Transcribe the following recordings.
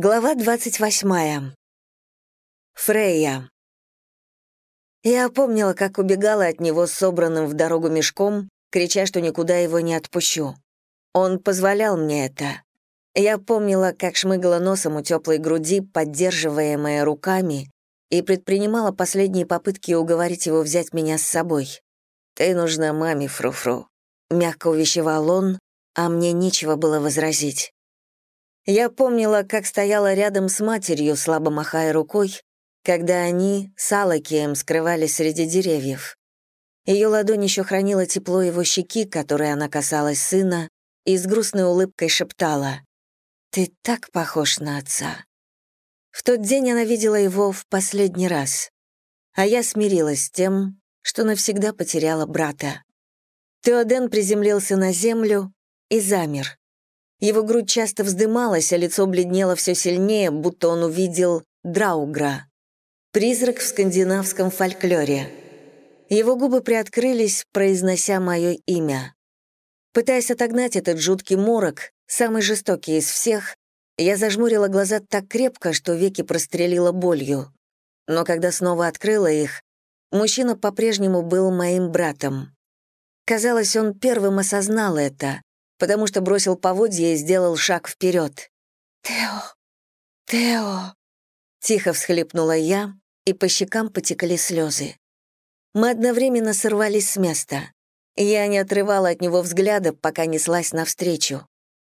Глава 28. Фрейя. Я помнила, как убегала от него собранным в дорогу мешком, крича, что никуда его не отпущу. Он позволял мне это. Я помнила, как шмыгала носом у теплой груди, поддерживаемая руками, и предпринимала последние попытки уговорить его взять меня с собой. «Ты нужна маме, Фру-Фру», — мягко увещевал он, а мне нечего было возразить. Я помнила, как стояла рядом с матерью, слабо махая рукой, когда они с Алакием скрывались среди деревьев. Ее ладонь еще хранила тепло его щеки, которой она касалась сына, и с грустной улыбкой шептала «Ты так похож на отца». В тот день она видела его в последний раз, а я смирилась с тем, что навсегда потеряла брата. Теоден приземлился на землю и замер. Его грудь часто вздымалась, а лицо бледнело все сильнее, будто он увидел Драугра. Призрак в скандинавском фольклоре. Его губы приоткрылись, произнося мое имя. Пытаясь отогнать этот жуткий морок, самый жестокий из всех, я зажмурила глаза так крепко, что веки прострелила болью. Но когда снова открыла их, мужчина по-прежнему был моим братом. Казалось, он первым осознал это, потому что бросил поводья и сделал шаг вперед. «Тео! Тео!» Тихо всхлипнула я, и по щекам потекли слезы. Мы одновременно сорвались с места. Я не отрывала от него взгляда, пока неслась навстречу.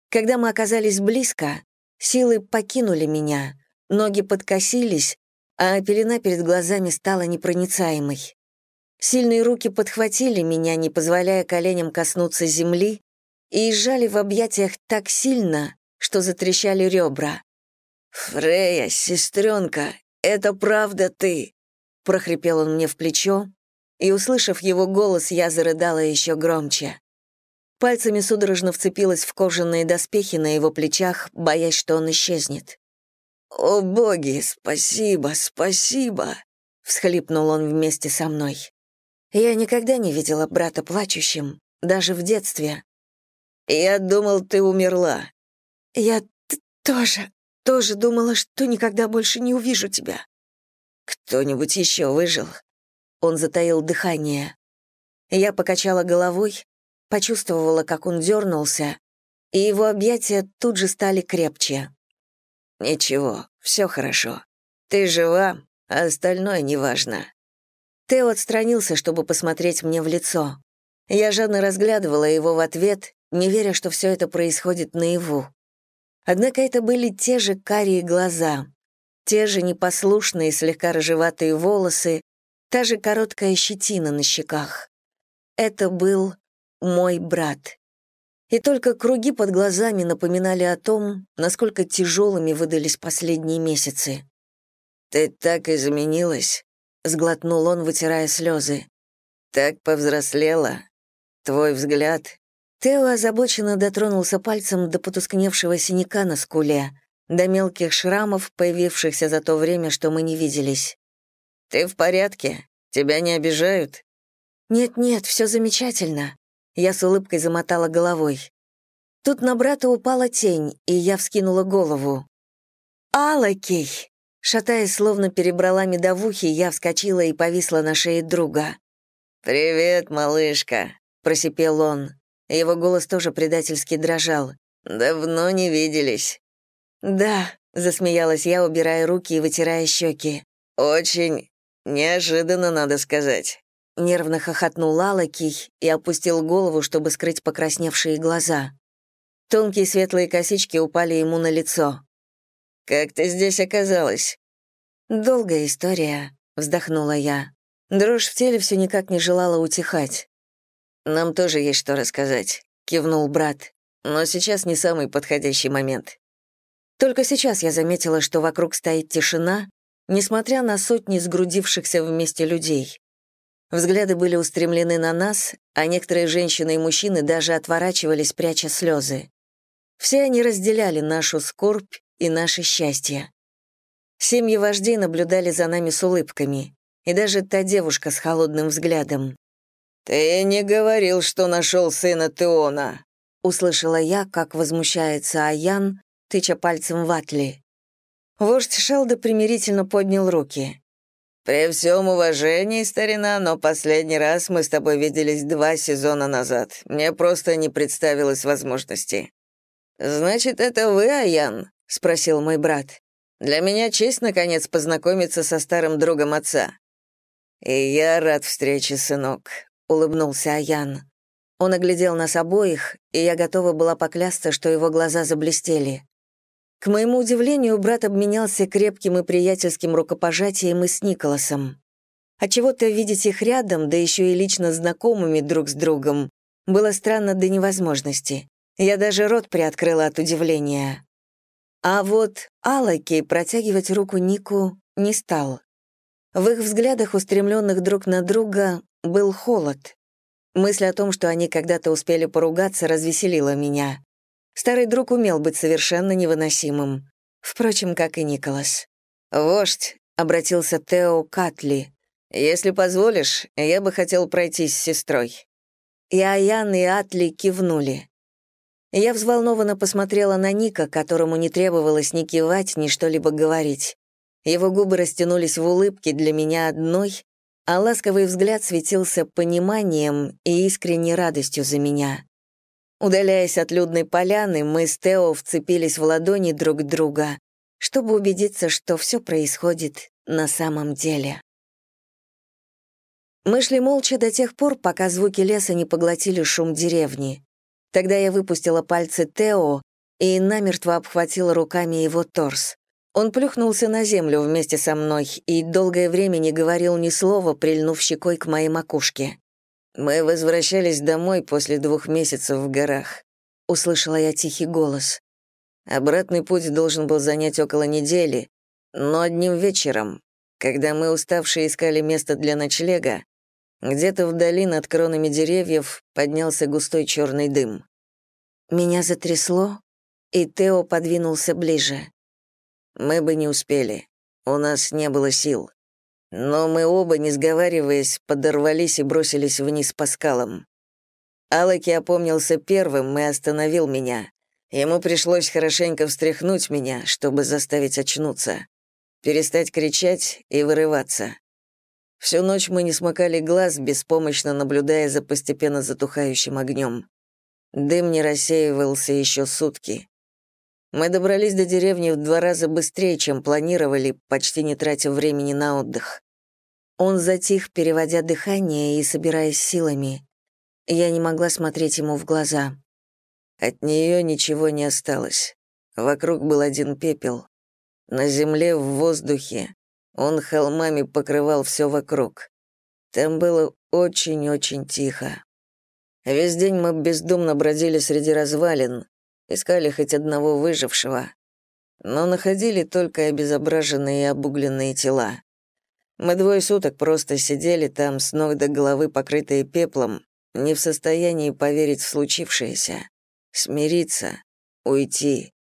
Когда мы оказались близко, силы покинули меня, ноги подкосились, а пелена перед глазами стала непроницаемой. Сильные руки подхватили меня, не позволяя коленям коснуться земли, и сжали в объятиях так сильно, что затрещали ребра. «Фрея, сестренка, это правда ты!» — прохрипел он мне в плечо, и, услышав его голос, я зарыдала еще громче. Пальцами судорожно вцепилась в кожаные доспехи на его плечах, боясь, что он исчезнет. «О боги, спасибо, спасибо!» — всхлипнул он вместе со мной. Я никогда не видела брата плачущим, даже в детстве, «Я думал, ты умерла». «Я тоже, тоже думала, что никогда больше не увижу тебя». «Кто-нибудь еще выжил?» Он затаил дыхание. Я покачала головой, почувствовала, как он дернулся, и его объятия тут же стали крепче. «Ничего, все хорошо. Ты жива, а остальное неважно». Тео отстранился, чтобы посмотреть мне в лицо. Я жадно разглядывала его в ответ не веря, что все это происходит наяву. Однако это были те же карие глаза, те же непослушные, слегка рыжеватые волосы, та же короткая щетина на щеках. Это был мой брат. И только круги под глазами напоминали о том, насколько тяжелыми выдались последние месяцы. «Ты так изменилась», — сглотнул он, вытирая слезы. «Так повзрослела. Твой взгляд, Тео озабоченно дотронулся пальцем до потускневшего синяка на скуле, до мелких шрамов, появившихся за то время, что мы не виделись. «Ты в порядке? Тебя не обижают?» «Нет-нет, все замечательно». Я с улыбкой замотала головой. Тут на брата упала тень, и я вскинула голову. «Алакей!» Шатаясь, словно перебрала медовухи, я вскочила и повисла на шее друга. «Привет, малышка», — просипел он. Его голос тоже предательски дрожал. «Давно не виделись». «Да», — засмеялась я, убирая руки и вытирая щеки. «Очень неожиданно, надо сказать». Нервно хохотнул Алакий и опустил голову, чтобы скрыть покрасневшие глаза. Тонкие светлые косички упали ему на лицо. «Как ты здесь оказалась?» «Долгая история», — вздохнула я. Дрожь в теле все никак не желала утихать. «Нам тоже есть что рассказать», — кивнул брат. «Но сейчас не самый подходящий момент». Только сейчас я заметила, что вокруг стоит тишина, несмотря на сотни сгрудившихся вместе людей. Взгляды были устремлены на нас, а некоторые женщины и мужчины даже отворачивались, пряча слезы. Все они разделяли нашу скорбь и наше счастье. Семьи вождей наблюдали за нами с улыбками, и даже та девушка с холодным взглядом. «Ты не говорил, что нашел сына Теона», — услышала я, как возмущается Аян, тыча пальцем в Атли. Вождь Шелда примирительно поднял руки. «При всем уважении, старина, но последний раз мы с тобой виделись два сезона назад. Мне просто не представилось возможности». «Значит, это вы, Аян?» — спросил мой брат. «Для меня честь, наконец, познакомиться со старым другом отца». «И я рад встрече, сынок», — улыбнулся Аян. Он оглядел нас обоих, и я готова была поклясться, что его глаза заблестели. К моему удивлению, брат обменялся крепким и приятельским рукопожатием и с Николасом. А чего-то видеть их рядом, да еще и лично знакомыми друг с другом, было странно до невозможности. Я даже рот приоткрыла от удивления. А вот Алаки протягивать руку Нику не стал. В их взглядах, устремленных друг на друга, был холод. Мысль о том, что они когда-то успели поругаться, развеселила меня. Старый друг умел быть совершенно невыносимым. Впрочем, как и Николас. «Вождь», — обратился Тео Катли, «если позволишь, я бы хотел пройтись с сестрой». И Аян, и Атли кивнули. Я взволнованно посмотрела на Ника, которому не требовалось ни кивать, ни что-либо говорить. Его губы растянулись в улыбке для меня одной, а ласковый взгляд светился пониманием и искренней радостью за меня. Удаляясь от людной поляны, мы с Тео вцепились в ладони друг друга, чтобы убедиться, что все происходит на самом деле. Мы шли молча до тех пор, пока звуки леса не поглотили шум деревни. Тогда я выпустила пальцы Тео и намертво обхватила руками его торс. Он плюхнулся на землю вместе со мной и долгое время не говорил ни слова, прильнув щекой к моей макушке. «Мы возвращались домой после двух месяцев в горах», — услышала я тихий голос. Обратный путь должен был занять около недели, но одним вечером, когда мы уставшие искали место для ночлега, где-то вдали над кронами деревьев поднялся густой черный дым. Меня затрясло, и Тео подвинулся ближе. Мы бы не успели. У нас не было сил. Но мы оба, не сговариваясь, подорвались и бросились вниз по скалам. Алаки опомнился первым и остановил меня. Ему пришлось хорошенько встряхнуть меня, чтобы заставить очнуться, перестать кричать и вырываться. Всю ночь мы не смыкали глаз, беспомощно наблюдая за постепенно затухающим огнем. Дым не рассеивался еще сутки. Мы добрались до деревни в два раза быстрее, чем планировали, почти не тратя времени на отдых. Он затих, переводя дыхание и собираясь силами. Я не могла смотреть ему в глаза. От нее ничего не осталось. Вокруг был один пепел. На земле, в воздухе. Он холмами покрывал все вокруг. Там было очень-очень тихо. Весь день мы бездумно бродили среди развалин, искали хоть одного выжившего, но находили только обезображенные и обугленные тела. Мы двое суток просто сидели там, с ног до головы покрытые пеплом, не в состоянии поверить в случившееся, смириться, уйти.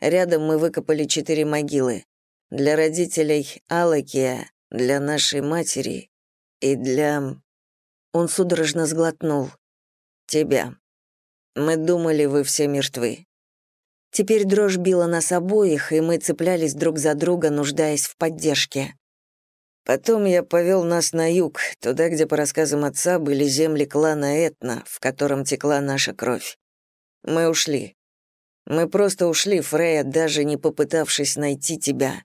Рядом мы выкопали четыре могилы. Для родителей Алакия, для нашей матери и для... Он судорожно сглотнул. Тебя. Мы думали, вы все мертвы. Теперь дрожь била нас обоих, и мы цеплялись друг за друга, нуждаясь в поддержке. Потом я повел нас на юг, туда, где, по рассказам отца, были земли клана Этна, в котором текла наша кровь. Мы ушли. Мы просто ушли, Фрея, даже не попытавшись найти тебя.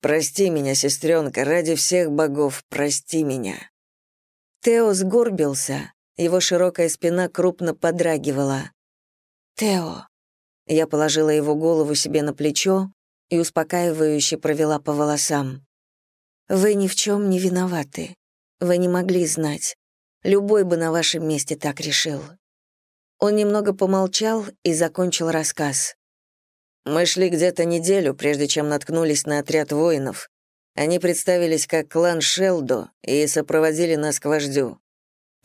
Прости меня, сестренка, ради всех богов, прости меня. Тео сгорбился, его широкая спина крупно подрагивала. «Тео». Я положила его голову себе на плечо и успокаивающе провела по волосам. «Вы ни в чем не виноваты. Вы не могли знать. Любой бы на вашем месте так решил». Он немного помолчал и закончил рассказ. «Мы шли где-то неделю, прежде чем наткнулись на отряд воинов. Они представились как клан Шелдо и сопроводили нас к вождю.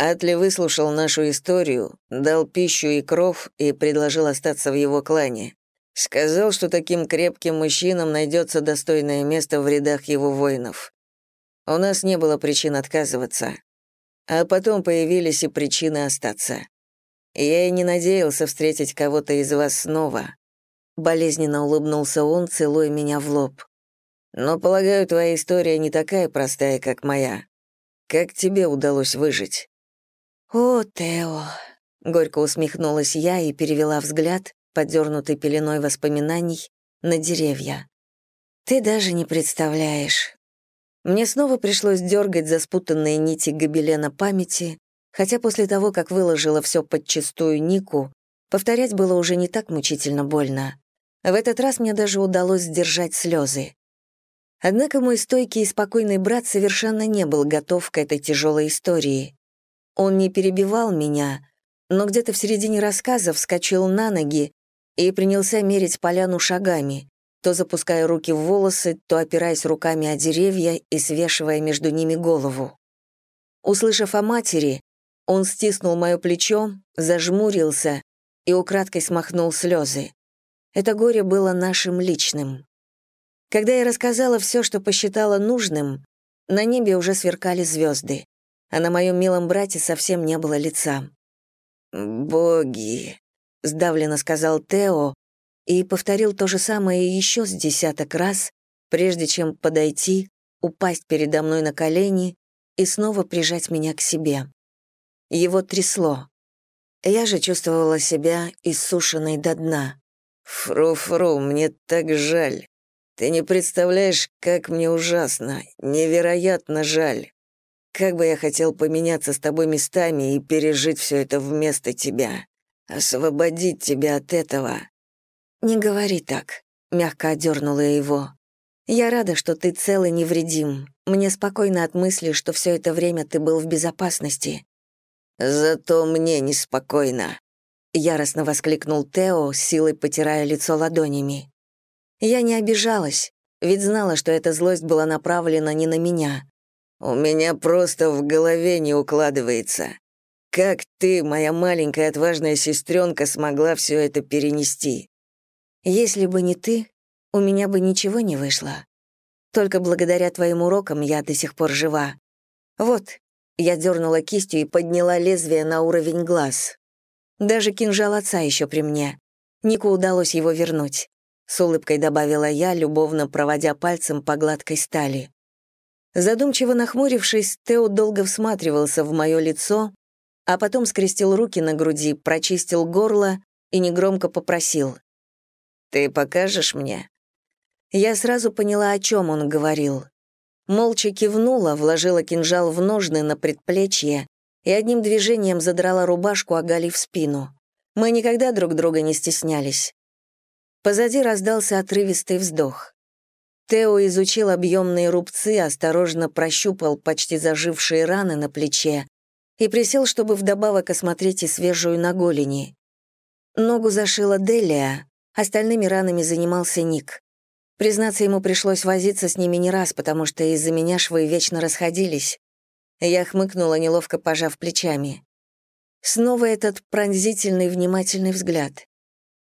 Атли выслушал нашу историю, дал пищу и кров и предложил остаться в его клане. Сказал, что таким крепким мужчинам найдется достойное место в рядах его воинов. У нас не было причин отказываться. А потом появились и причины остаться. Я и не надеялся встретить кого-то из вас снова. Болезненно улыбнулся он, целуя меня в лоб. Но, полагаю, твоя история не такая простая, как моя. Как тебе удалось выжить?» «О, Тео!» — горько усмехнулась я и перевела взгляд, подернутый пеленой воспоминаний, на деревья. «Ты даже не представляешь». Мне снова пришлось дергать за спутанные нити гобелена памяти, хотя после того, как выложила все подчистую Нику, повторять было уже не так мучительно больно. В этот раз мне даже удалось сдержать слезы. Однако мой стойкий и спокойный брат совершенно не был готов к этой тяжелой истории. Он не перебивал меня, но где-то в середине рассказа вскочил на ноги и принялся мерить поляну шагами, то запуская руки в волосы, то опираясь руками о деревья и свешивая между ними голову. Услышав о матери, он стиснул мое плечо, зажмурился и украдкой смахнул слезы. Это горе было нашим личным. Когда я рассказала все, что посчитала нужным, на небе уже сверкали звезды, а на моем милом брате совсем не было лица. «Боги», — сдавленно сказал Тео и повторил то же самое еще с десяток раз, прежде чем подойти, упасть передо мной на колени и снова прижать меня к себе. Его трясло. Я же чувствовала себя иссушенной до дна. «Фру-фру, мне так жаль. Ты не представляешь, как мне ужасно, невероятно жаль. Как бы я хотел поменяться с тобой местами и пережить все это вместо тебя. Освободить тебя от этого». «Не говори так», — мягко одернула его. «Я рада, что ты цел и невредим. Мне спокойно от мысли, что все это время ты был в безопасности». «Зато мне неспокойно», — яростно воскликнул Тео, силой потирая лицо ладонями. Я не обижалась, ведь знала, что эта злость была направлена не на меня. У меня просто в голове не укладывается. Как ты, моя маленькая отважная сестренка, смогла все это перенести? Если бы не ты, у меня бы ничего не вышло. Только благодаря твоим урокам я до сих пор жива. Вот, я дернула кистью и подняла лезвие на уровень глаз. Даже кинжал отца еще при мне. Нику удалось его вернуть с улыбкой добавила я, любовно проводя пальцем по гладкой стали. Задумчиво нахмурившись, Тео долго всматривался в мое лицо, а потом скрестил руки на груди, прочистил горло и негромко попросил. «Ты покажешь мне?» Я сразу поняла, о чем он говорил. Молча кивнула, вложила кинжал в ножны на предплечье и одним движением задрала рубашку, оголив спину. Мы никогда друг друга не стеснялись. Позади раздался отрывистый вздох. Тео изучил объемные рубцы, осторожно прощупал почти зажившие раны на плече и присел, чтобы вдобавок осмотреть и свежую на голени. Ногу зашила Делия, остальными ранами занимался Ник. Признаться, ему пришлось возиться с ними не раз, потому что из-за меня швы вечно расходились. Я хмыкнула, неловко пожав плечами. Снова этот пронзительный, внимательный взгляд.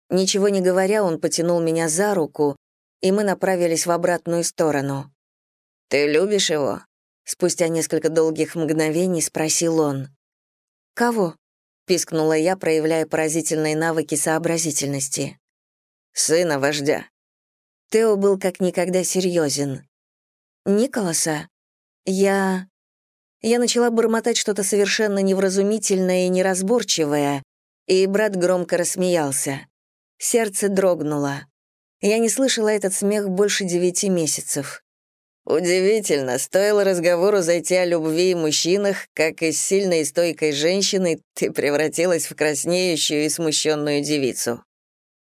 Ничего не говоря, он потянул меня за руку, и мы направились в обратную сторону. «Ты любишь его?» Спустя несколько долгих мгновений спросил он. «Кого?» — пискнула я, проявляя поразительные навыки сообразительности. «Сына вождя». Тео был как никогда серьезен. «Николаса? Я...» Я начала бормотать что-то совершенно невразумительное и неразборчивое, и брат громко рассмеялся. Сердце дрогнуло. Я не слышала этот смех больше девяти месяцев. Удивительно, стоило разговору зайти о любви и мужчинах, как из сильной и стойкой женщины ты превратилась в краснеющую и смущенную девицу.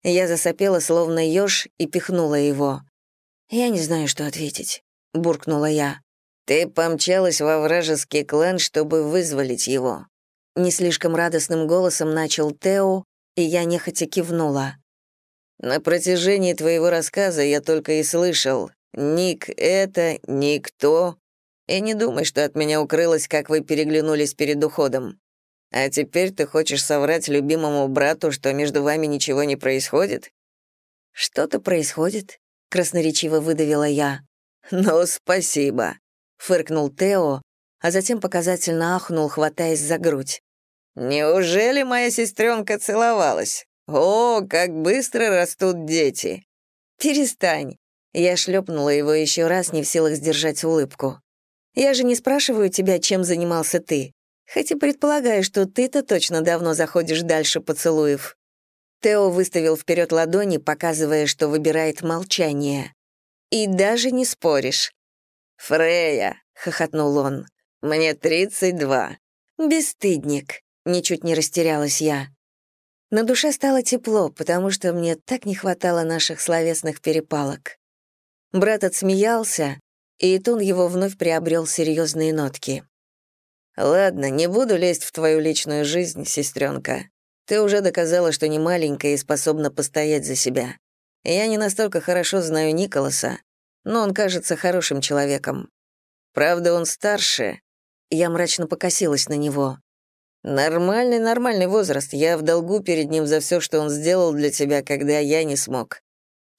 Я засопела, словно еж, и пихнула его. «Я не знаю, что ответить», — буркнула я. «Ты помчалась во вражеский клан, чтобы вызволить его». Не слишком радостным голосом начал Тео, и я нехотя кивнула. «На протяжении твоего рассказа я только и слышал «Ник это, никто». И не думай, что от меня укрылось, как вы переглянулись перед уходом. А теперь ты хочешь соврать любимому брату, что между вами ничего не происходит?» «Что-то происходит», — красноречиво выдавила я. «Ну, спасибо», — фыркнул Тео, а затем показательно ахнул, хватаясь за грудь. «Неужели моя сестренка целовалась? О, как быстро растут дети!» «Перестань!» Я шлепнула его еще раз, не в силах сдержать улыбку. «Я же не спрашиваю тебя, чем занимался ты. Хоть и предполагаю, что ты-то точно давно заходишь дальше поцелуев». Тео выставил вперед ладони, показывая, что выбирает молчание. «И даже не споришь». «Фрея», — хохотнул он, — «мне тридцать два». «Бесстыдник», — ничуть не растерялась я. На душе стало тепло, потому что мне так не хватало наших словесных перепалок. Брат отсмеялся, и тон его вновь приобрел серьезные нотки. «Ладно, не буду лезть в твою личную жизнь, сестренка. Ты уже доказала, что не маленькая и способна постоять за себя. Я не настолько хорошо знаю Николаса, но он кажется хорошим человеком. Правда, он старше». Я мрачно покосилась на него. «Нормальный, нормальный возраст. Я в долгу перед ним за все, что он сделал для тебя, когда я не смог.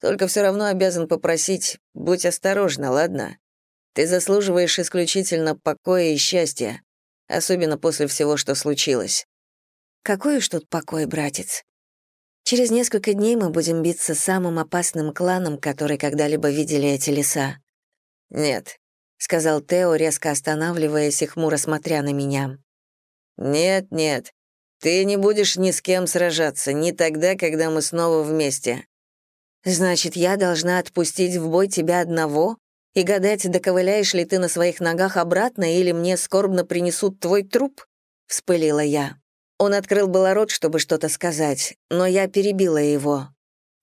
Только все равно обязан попросить, будь осторожна, ладно? Ты заслуживаешь исключительно покоя и счастья, особенно после всего, что случилось. Какой уж тут покой, братец. Через несколько дней мы будем биться с самым опасным кланом, который когда-либо видели эти леса. Нет, сказал Тео, резко останавливаясь и хмуро смотря на меня. Нет, нет. Ты не будешь ни с кем сражаться, ни тогда, когда мы снова вместе. Значит, я должна отпустить в бой тебя одного и гадать, доковыляешь ли ты на своих ногах обратно или мне скорбно принесут твой труп?» — вспылила я. Он открыл было рот, чтобы что-то сказать, но я перебила его.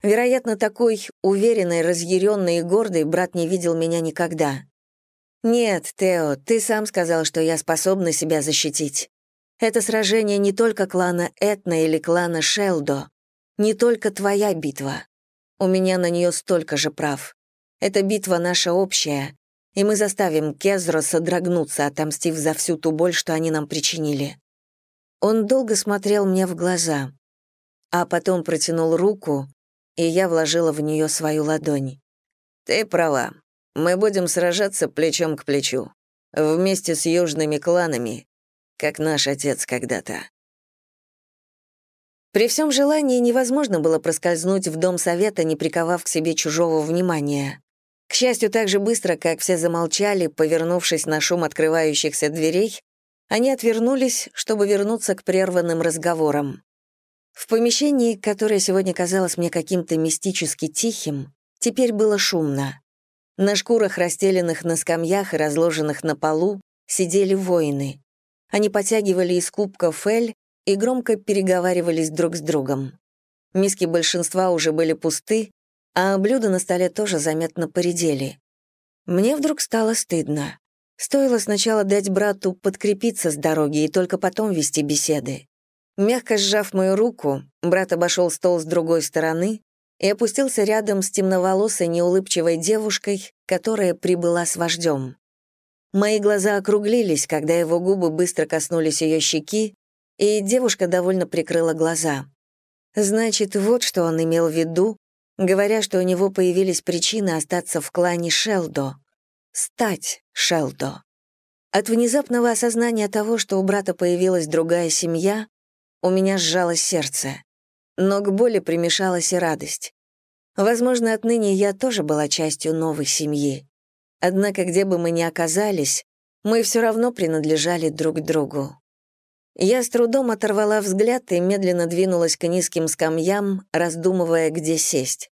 Вероятно, такой уверенный, разъяренный и гордый брат не видел меня никогда. «Нет, Тео, ты сам сказал, что я способна себя защитить. Это сражение не только клана Этна или клана Шелдо, не только твоя битва. У меня на нее столько же прав. Эта битва наша общая, и мы заставим Кезро содрогнуться, отомстив за всю ту боль, что они нам причинили». Он долго смотрел мне в глаза, а потом протянул руку, и я вложила в нее свою ладонь. «Ты права. Мы будем сражаться плечом к плечу, вместе с южными кланами, как наш отец когда-то». При всем желании невозможно было проскользнуть в дом совета, не приковав к себе чужого внимания. К счастью, так же быстро, как все замолчали, повернувшись на шум открывающихся дверей, они отвернулись, чтобы вернуться к прерванным разговорам. В помещении, которое сегодня казалось мне каким-то мистически тихим, теперь было шумно. На шкурах, расстеленных на скамьях и разложенных на полу, сидели воины. Они потягивали из кубков эль и громко переговаривались друг с другом. Миски большинства уже были пусты, а блюда на столе тоже заметно поредели. Мне вдруг стало стыдно. Стоило сначала дать брату подкрепиться с дороги и только потом вести беседы. Мягко сжав мою руку, брат обошел стол с другой стороны и опустился рядом с темноволосой неулыбчивой девушкой, которая прибыла с вождем. Мои глаза округлились, когда его губы быстро коснулись ее щеки, и девушка довольно прикрыла глаза. Значит, вот что он имел в виду, говоря, что у него появились причины остаться в клане Шелдо. Стать Шелдо. От внезапного осознания того, что у брата появилась другая семья, у меня сжалось сердце. Но к боли примешалась и радость. Возможно, отныне я тоже была частью новой семьи. Однако, где бы мы ни оказались, мы все равно принадлежали друг другу. Я с трудом оторвала взгляд и медленно двинулась к низким скамьям, раздумывая, где сесть.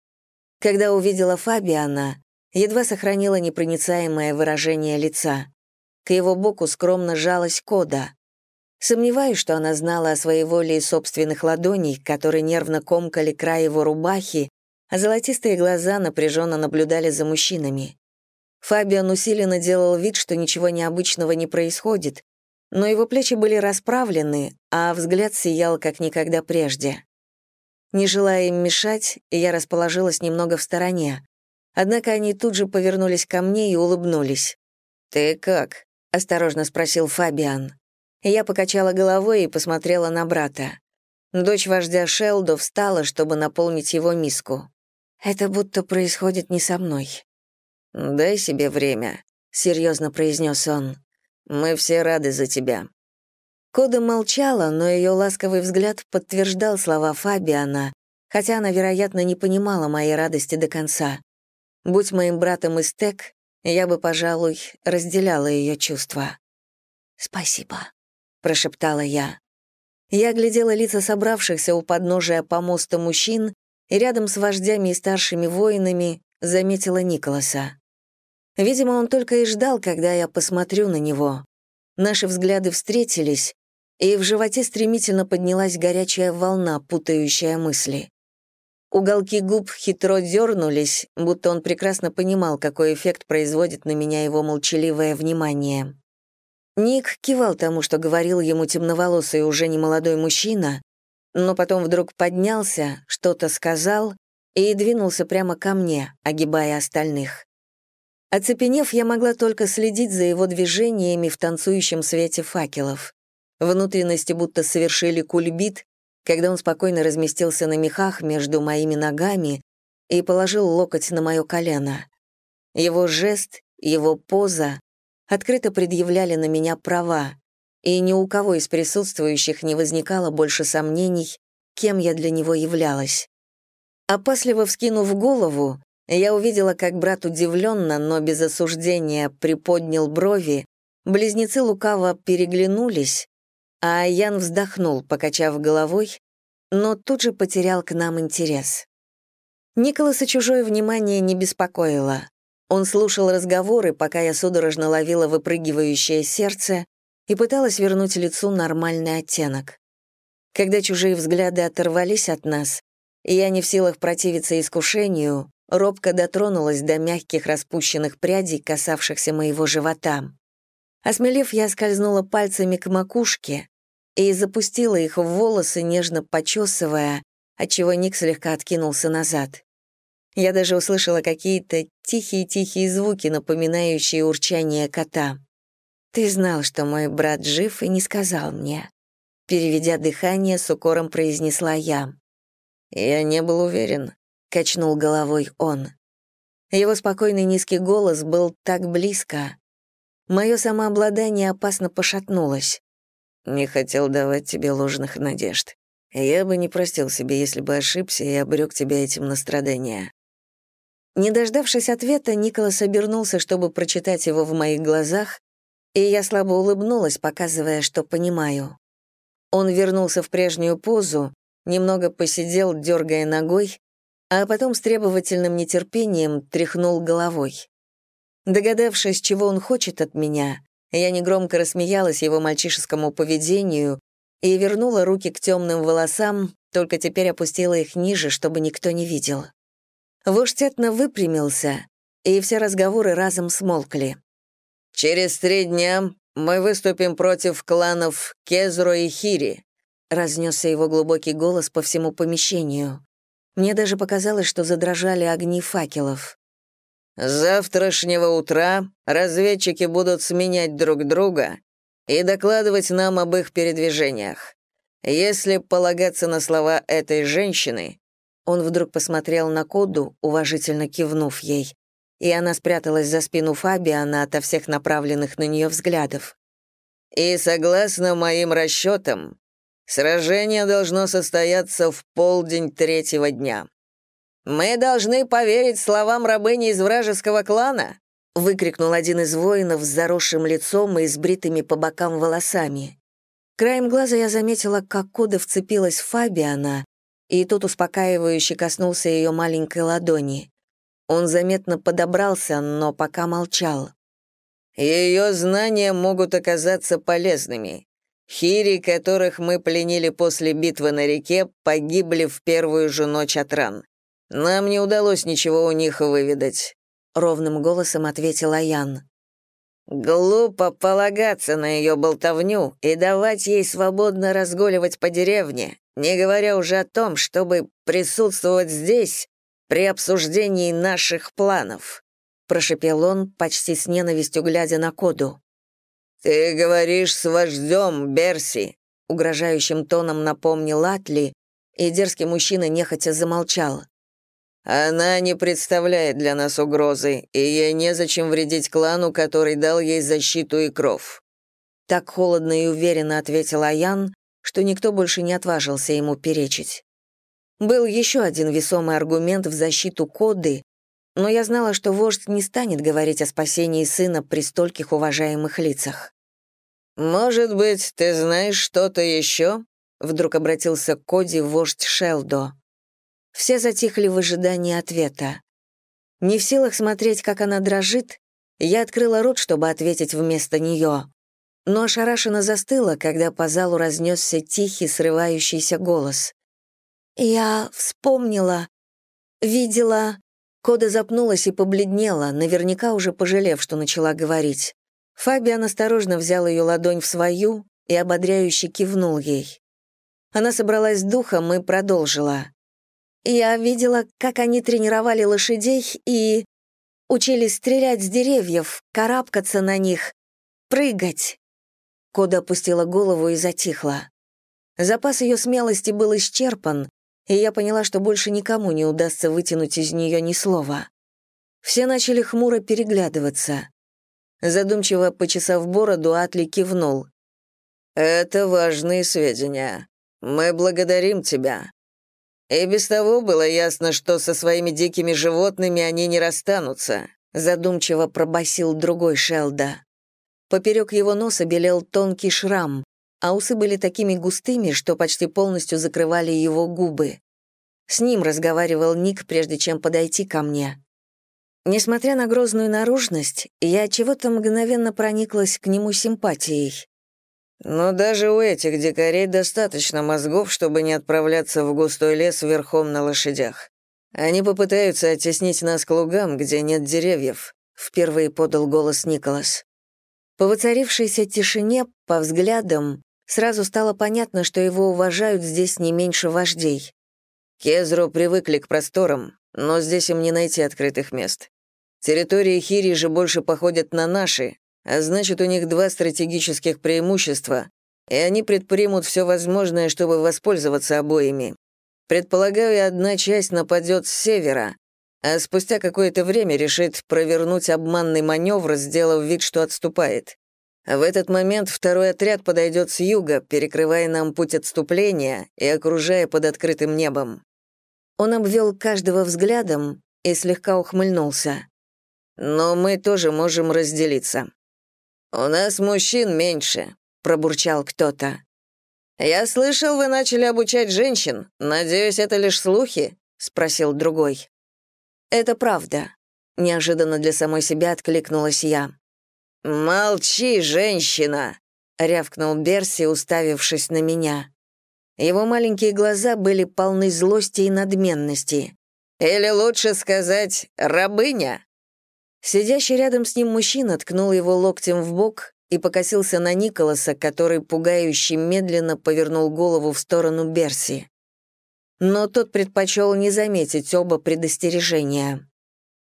Когда увидела Фабиана, едва сохранила непроницаемое выражение лица. К его боку скромно жалась Кода. Сомневаюсь, что она знала о своей воле и собственных ладоней, которые нервно комкали край его рубахи, а золотистые глаза напряженно наблюдали за мужчинами. Фабиан усиленно делал вид, что ничего необычного не происходит, но его плечи были расправлены, а взгляд сиял как никогда прежде. Не желая им мешать, я расположилась немного в стороне. Однако они тут же повернулись ко мне и улыбнулись. «Ты как?» — осторожно спросил Фабиан. Я покачала головой и посмотрела на брата. Дочь вождя Шелдо встала, чтобы наполнить его миску. «Это будто происходит не со мной». «Дай себе время», — серьезно произнес он. Мы все рады за тебя». Кода молчала, но ее ласковый взгляд подтверждал слова Фабиана, хотя она, вероятно, не понимала моей радости до конца. Будь моим братом Истек, я бы, пожалуй, разделяла ее чувства. «Спасибо», — прошептала я. Я глядела лица собравшихся у подножия помоста мужчин и рядом с вождями и старшими воинами заметила Николаса. Видимо, он только и ждал, когда я посмотрю на него. Наши взгляды встретились, и в животе стремительно поднялась горячая волна, путающая мысли. Уголки губ хитро дернулись, будто он прекрасно понимал, какой эффект производит на меня его молчаливое внимание. Ник кивал тому, что говорил ему темноволосый уже немолодой мужчина, но потом вдруг поднялся, что-то сказал и двинулся прямо ко мне, огибая остальных. Оцепенев, я могла только следить за его движениями в танцующем свете факелов. Внутренности будто совершили кульбит, когда он спокойно разместился на мехах между моими ногами и положил локоть на мое колено. Его жест, его поза открыто предъявляли на меня права, и ни у кого из присутствующих не возникало больше сомнений, кем я для него являлась. Опасливо вскинув голову, я увидела, как брат удивленно, но без осуждения приподнял брови, близнецы лукаво переглянулись, а Ян вздохнул, покачав головой, но тут же потерял к нам интерес. Николаса чужое внимание не беспокоило. Он слушал разговоры, пока я судорожно ловила выпрыгивающее сердце и пыталась вернуть лицу нормальный оттенок. Когда чужие взгляды оторвались от нас, и я не в силах противиться искушению, робко дотронулась до мягких распущенных прядей, касавшихся моего живота. Осмелев, я скользнула пальцами к макушке и запустила их в волосы, нежно почесывая, отчего Ник слегка откинулся назад. Я даже услышала какие-то тихие-тихие звуки, напоминающие урчание кота. «Ты знал, что мой брат жив, и не сказал мне». Переведя дыхание, с укором произнесла я. «Я не был уверен», — качнул головой он. Его спокойный низкий голос был так близко, Мое самообладание опасно пошатнулось. Не хотел давать тебе ложных надежд. Я бы не простил себе, если бы ошибся и обрек тебя этим на страдания. Не дождавшись ответа, Николас обернулся, чтобы прочитать его в моих глазах, и я слабо улыбнулась, показывая, что понимаю. Он вернулся в прежнюю позу, немного посидел, дергая ногой, а потом с требовательным нетерпением тряхнул головой. Догадавшись, чего он хочет от меня, я негромко рассмеялась его мальчишескому поведению и вернула руки к темным волосам, только теперь опустила их ниже, чтобы никто не видел. Вождь Этна выпрямился, и все разговоры разом смолкли. «Через три дня мы выступим против кланов Кезро и Хири», разнесся его глубокий голос по всему помещению. Мне даже показалось, что задрожали огни факелов. С завтрашнего утра разведчики будут сменять друг друга и докладывать нам об их передвижениях. Если полагаться на слова этой женщины, он вдруг посмотрел на Коду, уважительно кивнув ей, и она спряталась за спину Фабиана ото всех направленных на нее взглядов. И согласно моим расчетам, сражение должно состояться в полдень третьего дня. «Мы должны поверить словам рабыни из вражеского клана!» выкрикнул один из воинов с заросшим лицом и с по бокам волосами. Краем глаза я заметила, как Кода вцепилась в Фабиана, и тот успокаивающе коснулся ее маленькой ладони. Он заметно подобрался, но пока молчал. «Ее знания могут оказаться полезными. Хири, которых мы пленили после битвы на реке, погибли в первую же ночь от ран. «Нам не удалось ничего у них выведать», — ровным голосом ответил Аян. «Глупо полагаться на ее болтовню и давать ей свободно разгуливать по деревне, не говоря уже о том, чтобы присутствовать здесь при обсуждении наших планов», — прошепел он, почти с ненавистью глядя на Коду. «Ты говоришь с вождем, Берси», — угрожающим тоном напомнил Атли, и дерзкий мужчина нехотя замолчал. Она не представляет для нас угрозы, и ей незачем вредить клану, который дал ей защиту и кров». Так холодно и уверенно ответил Аян, что никто больше не отважился ему перечить. Был еще один весомый аргумент в защиту Коды, но я знала, что вождь не станет говорить о спасении сына при стольких уважаемых лицах. «Может быть, ты знаешь что-то еще?» — вдруг обратился к Коди вождь Шелдо. Все затихли в ожидании ответа. Не в силах смотреть, как она дрожит, я открыла рот, чтобы ответить вместо нее, но ошарашенно застыла, когда по залу разнесся тихий, срывающийся голос. «Я вспомнила, видела...» Кода запнулась и побледнела, наверняка уже пожалев, что начала говорить. Фабиан осторожно взял ее ладонь в свою и ободряюще кивнул ей. Она собралась с духом и продолжила. «Я видела, как они тренировали лошадей и учились стрелять с деревьев, карабкаться на них, прыгать». Кода опустила голову и затихла. Запас ее смелости был исчерпан, и я поняла, что больше никому не удастся вытянуть из нее ни слова. Все начали хмуро переглядываться. Задумчиво почесав бороду, Атли кивнул. «Это важные сведения. Мы благодарим тебя. И без того было ясно, что со своими дикими животными они не расстанутся», задумчиво пробасил другой Шелда. Поперек его носа белел тонкий шрам, а усы были такими густыми, что почти полностью закрывали его губы. С ним разговаривал Ник, прежде чем подойти ко мне. Несмотря на грозную наружность, я чего-то мгновенно прониклась к нему симпатией. «Но даже у этих дикарей достаточно мозгов, чтобы не отправляться в густой лес верхом на лошадях. Они попытаются оттеснить нас к лугам, где нет деревьев», — впервые подал голос Николас. По воцарившейся тишине, по взглядам, Сразу стало понятно, что его уважают здесь не меньше вождей. Кезро привыкли к просторам, но здесь им не найти открытых мест. Территории Хири же больше походят на наши, а значит, у них два стратегических преимущества, и они предпримут все возможное, чтобы воспользоваться обоими. Предполагаю, одна часть нападет с севера, а спустя какое-то время решит провернуть обманный маневр, сделав вид, что отступает. В этот момент второй отряд подойдет с юга, перекрывая нам путь отступления и окружая под открытым небом. Он обвел каждого взглядом и слегка ухмыльнулся. Но мы тоже можем разделиться. У нас мужчин меньше, пробурчал кто-то. Я слышал, вы начали обучать женщин. Надеюсь, это лишь слухи, спросил другой. Это правда, неожиданно для самой себя откликнулась я. «Молчи, женщина!» — рявкнул Берси, уставившись на меня. Его маленькие глаза были полны злости и надменности. «Или лучше сказать, рабыня?» Сидящий рядом с ним мужчина ткнул его локтем в бок и покосился на Николаса, который пугающе медленно повернул голову в сторону Берси. Но тот предпочел не заметить оба предостережения.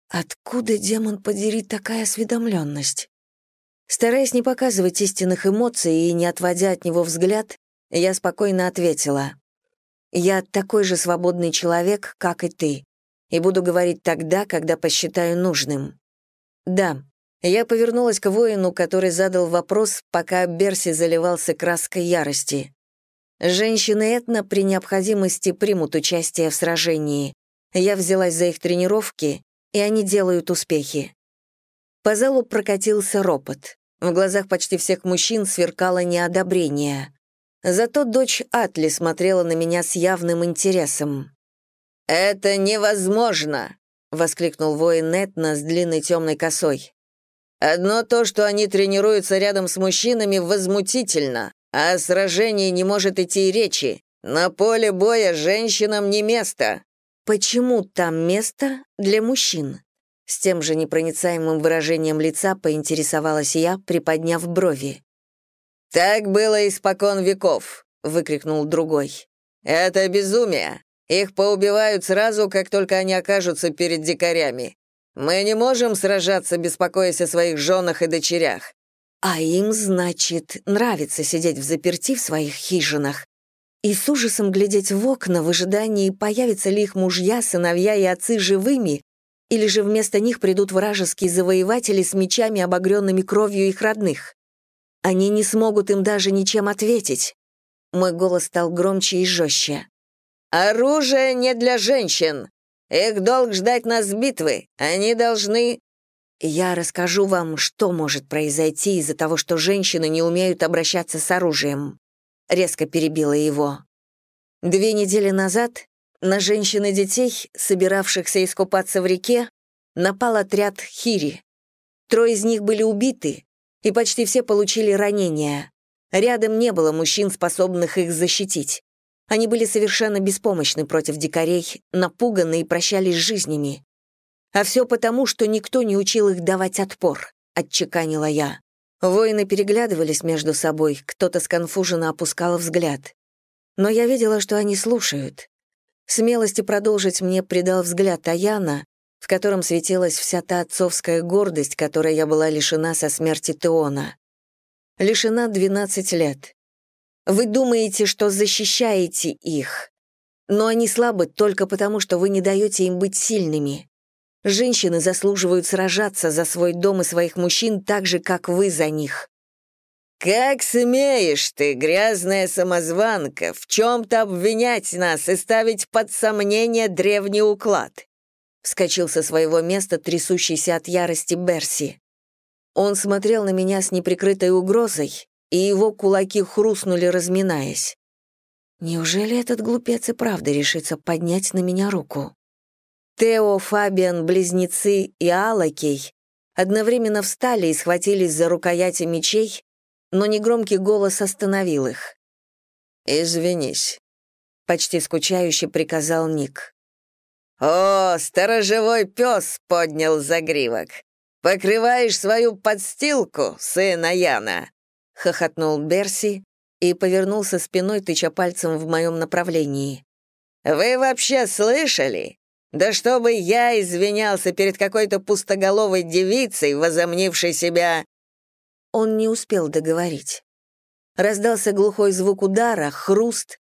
Откуда, демон подери, такая осведомленность? Стараясь не показывать истинных эмоций и не отводя от него взгляд, я спокойно ответила. «Я такой же свободный человек, как и ты, и буду говорить тогда, когда посчитаю нужным». «Да». Я повернулась к воину, который задал вопрос, пока Берси заливался краской ярости. Женщины Этна при необходимости примут участие в сражении. Я взялась за их тренировки, и они делают успехи. По залу прокатился ропот. В глазах почти всех мужчин сверкало неодобрение. Зато дочь Атли смотрела на меня с явным интересом. «Это невозможно!» — воскликнул воин Нетна с длинной темной косой. «Одно то, что они тренируются рядом с мужчинами, возмутительно, а о сражении не может идти и речи. На поле боя женщинам не место». «Почему там место для мужчин?» С тем же непроницаемым выражением лица поинтересовалась я, приподняв брови. «Так было испокон веков», — выкрикнул другой. «Это безумие. Их поубивают сразу, как только они окажутся перед дикарями. Мы не можем сражаться, беспокоясь о своих женах и дочерях». «А им, значит, нравится сидеть в заперти в своих хижинах и с ужасом глядеть в окна в ожидании, появятся ли их мужья, сыновья и отцы живыми, или же вместо них придут вражеские завоеватели с мечами, обогренными кровью их родных? Они не смогут им даже ничем ответить. Мой голос стал громче и жестче. «Оружие не для женщин! Их долг ждать нас битвы. Они должны...» «Я расскажу вам, что может произойти из-за того, что женщины не умеют обращаться с оружием», — резко перебила его. Две недели назад на женщин и детей, собиравшихся искупаться в реке, напал отряд Хири. Трое из них были убиты, и почти все получили ранения. Рядом не было мужчин, способных их защитить. Они были совершенно беспомощны против дикарей, напуганы и прощались жизнями. А все потому, что никто не учил их давать отпор, отчеканила я. Воины переглядывались между собой, кто-то сконфуженно опускал взгляд. Но я видела, что они слушают. Смелости продолжить мне придал взгляд Аяна, в котором светилась вся та отцовская гордость, которой я была лишена со смерти Теона. Лишена 12 лет. Вы думаете, что защищаете их, но они слабы только потому, что вы не даете им быть сильными. Женщины заслуживают сражаться за свой дом и своих мужчин так же, как вы за них. «Как смеешь ты, грязная самозванка, в чем-то обвинять нас и ставить под сомнение древний уклад?» Вскочил со своего места трясущийся от ярости Берси. Он смотрел на меня с неприкрытой угрозой, и его кулаки хрустнули, разминаясь. Неужели этот глупец и правда решится поднять на меня руку? Тео, Фабиан, близнецы и Алакей одновременно встали и схватились за рукояти мечей, но негромкий голос остановил их. «Извинись», — почти скучающе приказал Ник. «О, сторожевой пес поднял загривок! Покрываешь свою подстилку, сын Яна!» — хохотнул Берси и повернулся спиной, тыча пальцем в моем направлении. «Вы вообще слышали? Да чтобы я извинялся перед какой-то пустоголовой девицей, возомнившей себя...» Он не успел договорить. Раздался глухой звук удара, хруст,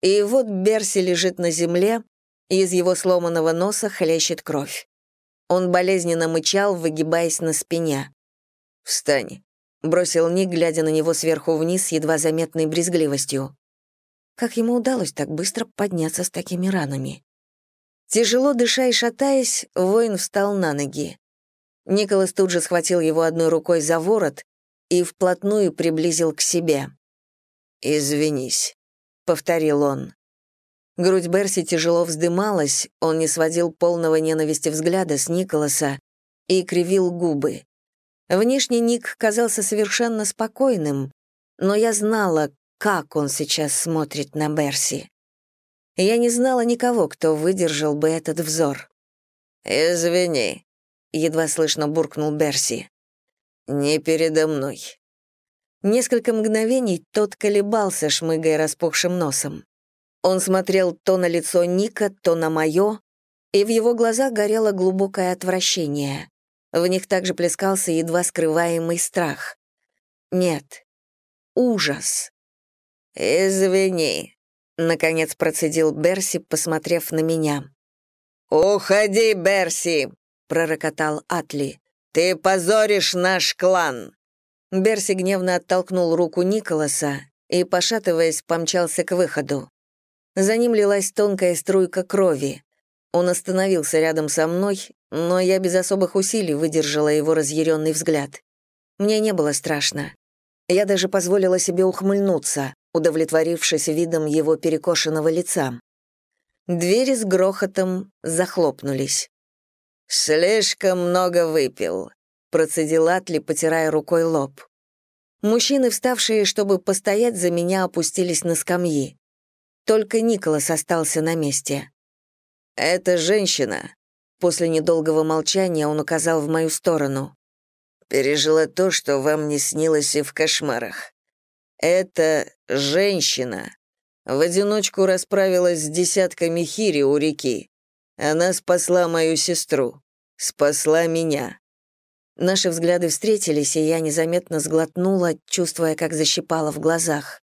и вот Берси лежит на земле, и из его сломанного носа хлещет кровь. Он болезненно мычал, выгибаясь на спине. «Встань», — бросил Ник, глядя на него сверху вниз с едва заметной брезгливостью. Как ему удалось так быстро подняться с такими ранами? Тяжело дыша и шатаясь, воин встал на ноги. Николас тут же схватил его одной рукой за ворот и вплотную приблизил к себе. «Извинись», — повторил он. Грудь Берси тяжело вздымалась, он не сводил полного ненависти взгляда с Николаса и кривил губы. Внешне Ник казался совершенно спокойным, но я знала, как он сейчас смотрит на Берси. Я не знала никого, кто выдержал бы этот взор. «Извини», — едва слышно буркнул Берси. «Не передо мной». Несколько мгновений тот колебался, шмыгая распухшим носом. Он смотрел то на лицо Ника, то на мое, и в его глазах горело глубокое отвращение. В них также плескался едва скрываемый страх. Нет, ужас. «Извини», — наконец процедил Берси, посмотрев на меня. «Уходи, Берси!» — пророкотал Атли. «Ты позоришь наш клан!» Берси гневно оттолкнул руку Николаса и, пошатываясь, помчался к выходу. За ним лилась тонкая струйка крови. Он остановился рядом со мной, но я без особых усилий выдержала его разъяренный взгляд. Мне не было страшно. Я даже позволила себе ухмыльнуться, удовлетворившись видом его перекошенного лица. Двери с грохотом захлопнулись. «Слишком много выпил», — процедил Атли, потирая рукой лоб. Мужчины, вставшие, чтобы постоять за меня, опустились на скамьи. Только Николас остался на месте. «Эта женщина», — после недолгого молчания он указал в мою сторону, «пережила то, что вам не снилось и в кошмарах. Эта женщина в одиночку расправилась с десятками хири у реки. Она спасла мою сестру, спасла меня». Наши взгляды встретились, и я незаметно сглотнула, чувствуя, как защипала в глазах.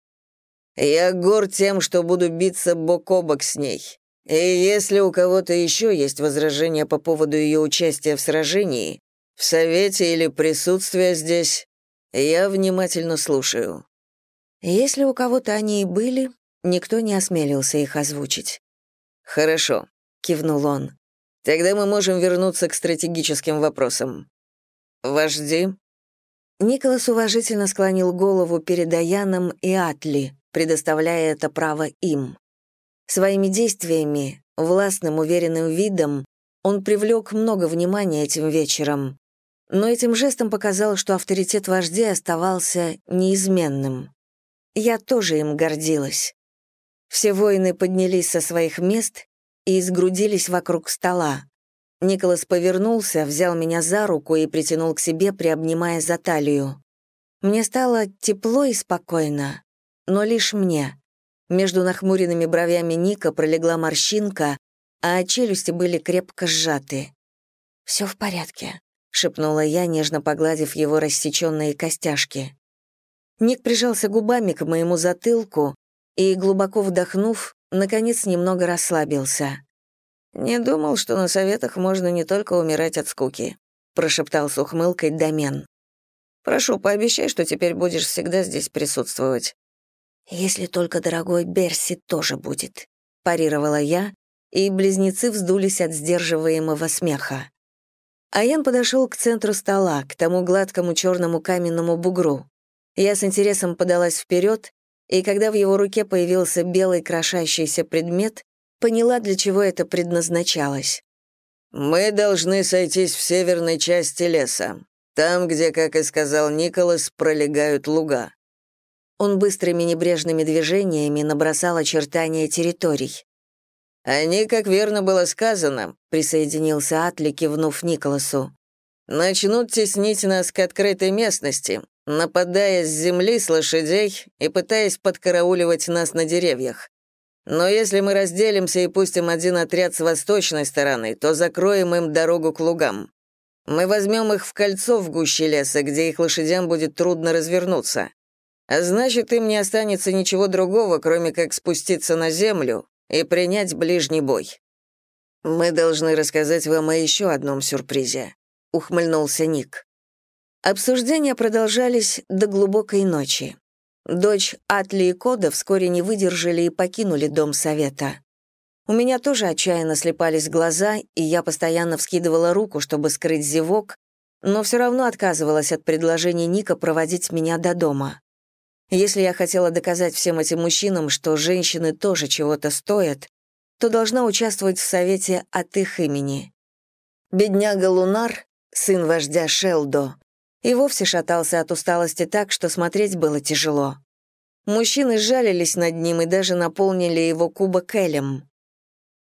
Я гор тем, что буду биться бок о бок с ней. И если у кого-то еще есть возражения по поводу ее участия в сражении, в совете или присутствия здесь, я внимательно слушаю». Если у кого-то они и были, никто не осмелился их озвучить. «Хорошо», — кивнул он. Тогда мы можем вернуться к стратегическим вопросам. Вожди?» Николас уважительно склонил голову перед Аяном и Атли, предоставляя это право им. Своими действиями, властным уверенным видом, он привлек много внимания этим вечером, но этим жестом показал, что авторитет вождей оставался неизменным. Я тоже им гордилась. Все воины поднялись со своих мест и сгрудились вокруг стола. Николас повернулся, взял меня за руку и притянул к себе, приобнимая за талию. Мне стало тепло и спокойно, но лишь мне. Между нахмуренными бровями Ника пролегла морщинка, а челюсти были крепко сжаты. «Все в порядке», — шепнула я, нежно погладив его рассеченные костяшки. Ник прижался губами к моему затылку и, глубоко вдохнув, наконец немного расслабился. «Не думал, что на советах можно не только умирать от скуки», прошептал с ухмылкой Домен. «Прошу, пообещай, что теперь будешь всегда здесь присутствовать». «Если только дорогой Берси тоже будет», парировала я, и близнецы вздулись от сдерживаемого смеха. Аян подошел к центру стола, к тому гладкому черному каменному бугру. Я с интересом подалась вперед, и когда в его руке появился белый крошащийся предмет, поняла, для чего это предназначалось. «Мы должны сойтись в северной части леса, там, где, как и сказал Николас, пролегают луга». Он быстрыми небрежными движениями набросал очертания территорий. «Они, как верно было сказано», — присоединился Атли, кивнув Николасу, «начнут теснить нас к открытой местности, нападая с земли, с лошадей и пытаясь подкарауливать нас на деревьях. Но если мы разделимся и пустим один отряд с восточной стороны, то закроем им дорогу к лугам. Мы возьмем их в кольцо в гуще леса, где их лошадям будет трудно развернуться. А значит, им не останется ничего другого, кроме как спуститься на землю и принять ближний бой. Мы должны рассказать вам о еще одном сюрпризе», — ухмыльнулся Ник. Обсуждения продолжались до глубокой ночи. Дочь Атли и Кода вскоре не выдержали и покинули дом совета. У меня тоже отчаянно слепались глаза, и я постоянно вскидывала руку, чтобы скрыть зевок, но все равно отказывалась от предложения Ника проводить меня до дома. Если я хотела доказать всем этим мужчинам, что женщины тоже чего-то стоят, то должна участвовать в совете от их имени. Бедняга Лунар, сын вождя Шелдо, и вовсе шатался от усталости так, что смотреть было тяжело. Мужчины сжалились над ним и даже наполнили его кубок элем.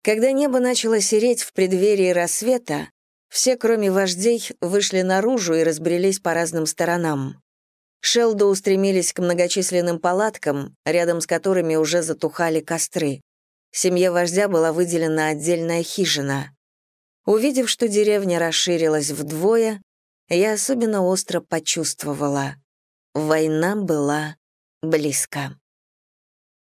Когда небо начало сереть в преддверии рассвета, все, кроме вождей, вышли наружу и разбрелись по разным сторонам. Шелдо устремились к многочисленным палаткам, рядом с которыми уже затухали костры. Семье вождя была выделена отдельная хижина. Увидев, что деревня расширилась вдвое, я особенно остро почувствовала. Война была близко.